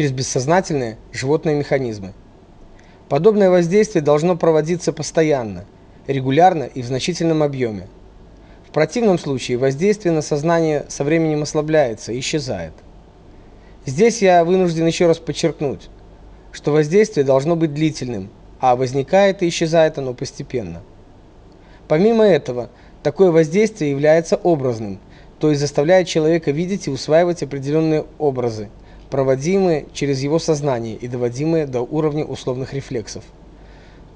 через бессознательные животные механизмы. Подобное воздействие должно проводиться постоянно, регулярно и в значительном объеме. В противном случае воздействие на сознание со временем ослабляется и исчезает. Здесь я вынужден еще раз подчеркнуть, что воздействие должно быть длительным, а возникает и исчезает оно постепенно. Помимо этого, такое воздействие является образным, то есть заставляет человека видеть и усваивать определенные образы, проводимые через его сознание и доводимые до уровня условных рефлексов.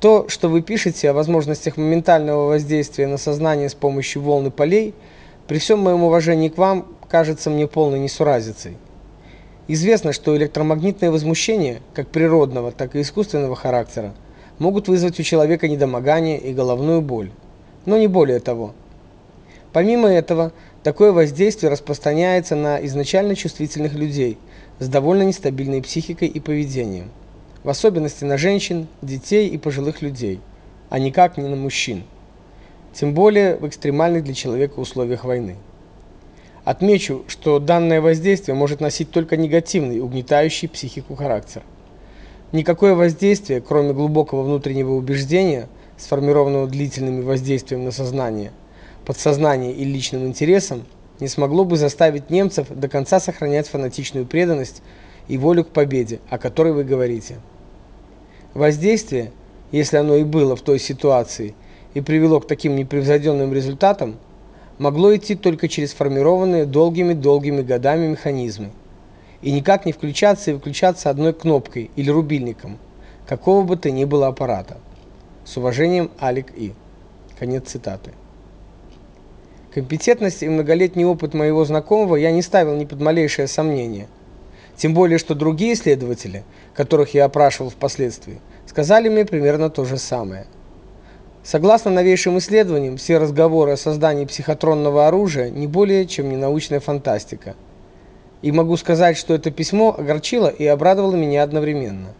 То, что вы пишете о возможностях моментального воздействия на сознание с помощью волн и полей, при всем моем уважении к вам, кажется мне полной несуразицей. Известно, что электромагнитные возмущения, как природного, так и искусственного характера, могут вызвать у человека недомогание и головную боль, но не более того. Помимо этого, такое воздействие распространяется на изначально чувствительных людей с довольно нестабильной психикой и поведением в особенности на женщин, детей и пожилых людей, а никак не на мужчин. Тем более в экстремальных для человека условиях войны. Отмечу, что данное воздействие может носить только негативный, угнетающий психику характер. Никакое воздействие, кроме глубокого внутреннего убеждения, сформированного длительным воздействием на сознание, подсознание и личным интересом, не смогло бы заставить немцев до конца сохранять фанатичную преданность и волю к победе, о которой вы говорите. Воздействие, если оно и было в той ситуации и привело к таким непревзойденным результатам, могло идти только через сформированные долгими-долгими годами механизмы и никак не включаться и выключаться одной кнопкой или рубильником какого бы то ни было аппарата. С уважением, Алик И. Конец цитаты. Компетентность и многолетний опыт моего знакомого я не ставил ни под малейшее сомнение – тем более, что другие исследователи, которых я опрашивал впоследствии, сказали мне примерно то же самое. Согласно новейшим исследованиям, все разговоры о создании психотронного оружия не более чем ненаучная фантастика. И могу сказать, что это письмо огорчило и обрадовало меня одновременно.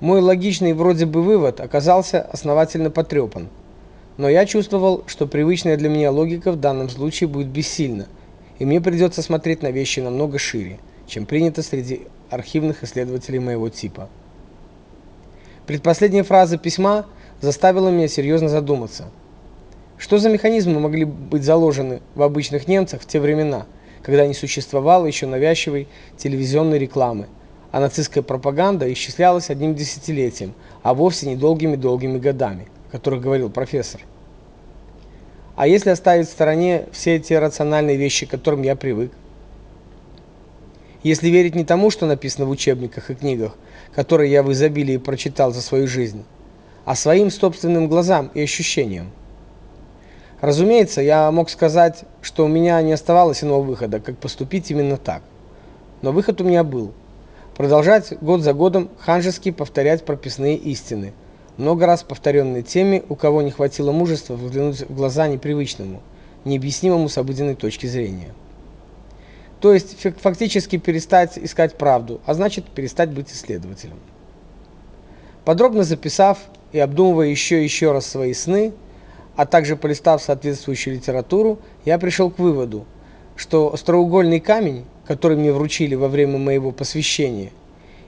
Мой логичный вроде бы вывод оказался основательно потрепан. Но я чувствовал, что привычная для меня логика в данном случае будет бессильна, и мне придется смотреть на вещи намного шире чем принято среди архивных исследователей моего типа. Предпоследняя фраза письма заставила меня серьезно задуматься. Что за механизмы могли быть заложены в обычных немцах в те времена, когда не существовало еще навязчивой телевизионной рекламы, а нацистская пропаганда исчислялась одним десятилетием, а вовсе не долгими-долгими годами, о которых говорил профессор. А если оставить в стороне все эти рациональные вещи, к которым я привык, если верить не тому, что написано в учебниках и книгах, которые я в изобилии прочитал за свою жизнь, а своим собственным глазам и ощущениям. Разумеется, я мог сказать, что у меня не оставалось иного выхода, как поступить именно так. Но выход у меня был. Продолжать год за годом ханжески повторять прописные истины, много раз повторенные теми, у кого не хватило мужества взглянуть в глаза непривычному, необъяснимому с обыденной точки зрения. То есть фактически перестать искать правду, а значит перестать быть исследователем. Подробно записав и обдумывая еще и еще раз свои сны, а также полистав соответствующую литературу, я пришел к выводу, что остроугольный камень, который мне вручили во время моего посвящения,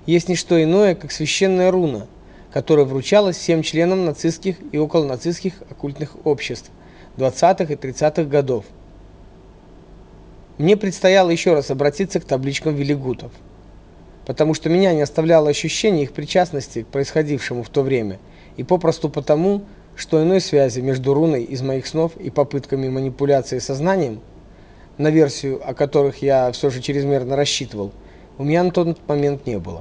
есть не что иное, как священная руна, которая вручалась всем членам нацистских и околонацистских оккультных обществ 20-х и 30-х годов мне предстояло еще раз обратиться к табличкам Велигутов, потому что меня не оставляло ощущение их причастности к происходившему в то время, и попросту потому, что иной связи между руной из моих снов и попытками манипуляции сознанием, на версию о которых я все же чрезмерно рассчитывал, у меня на тот момент не было.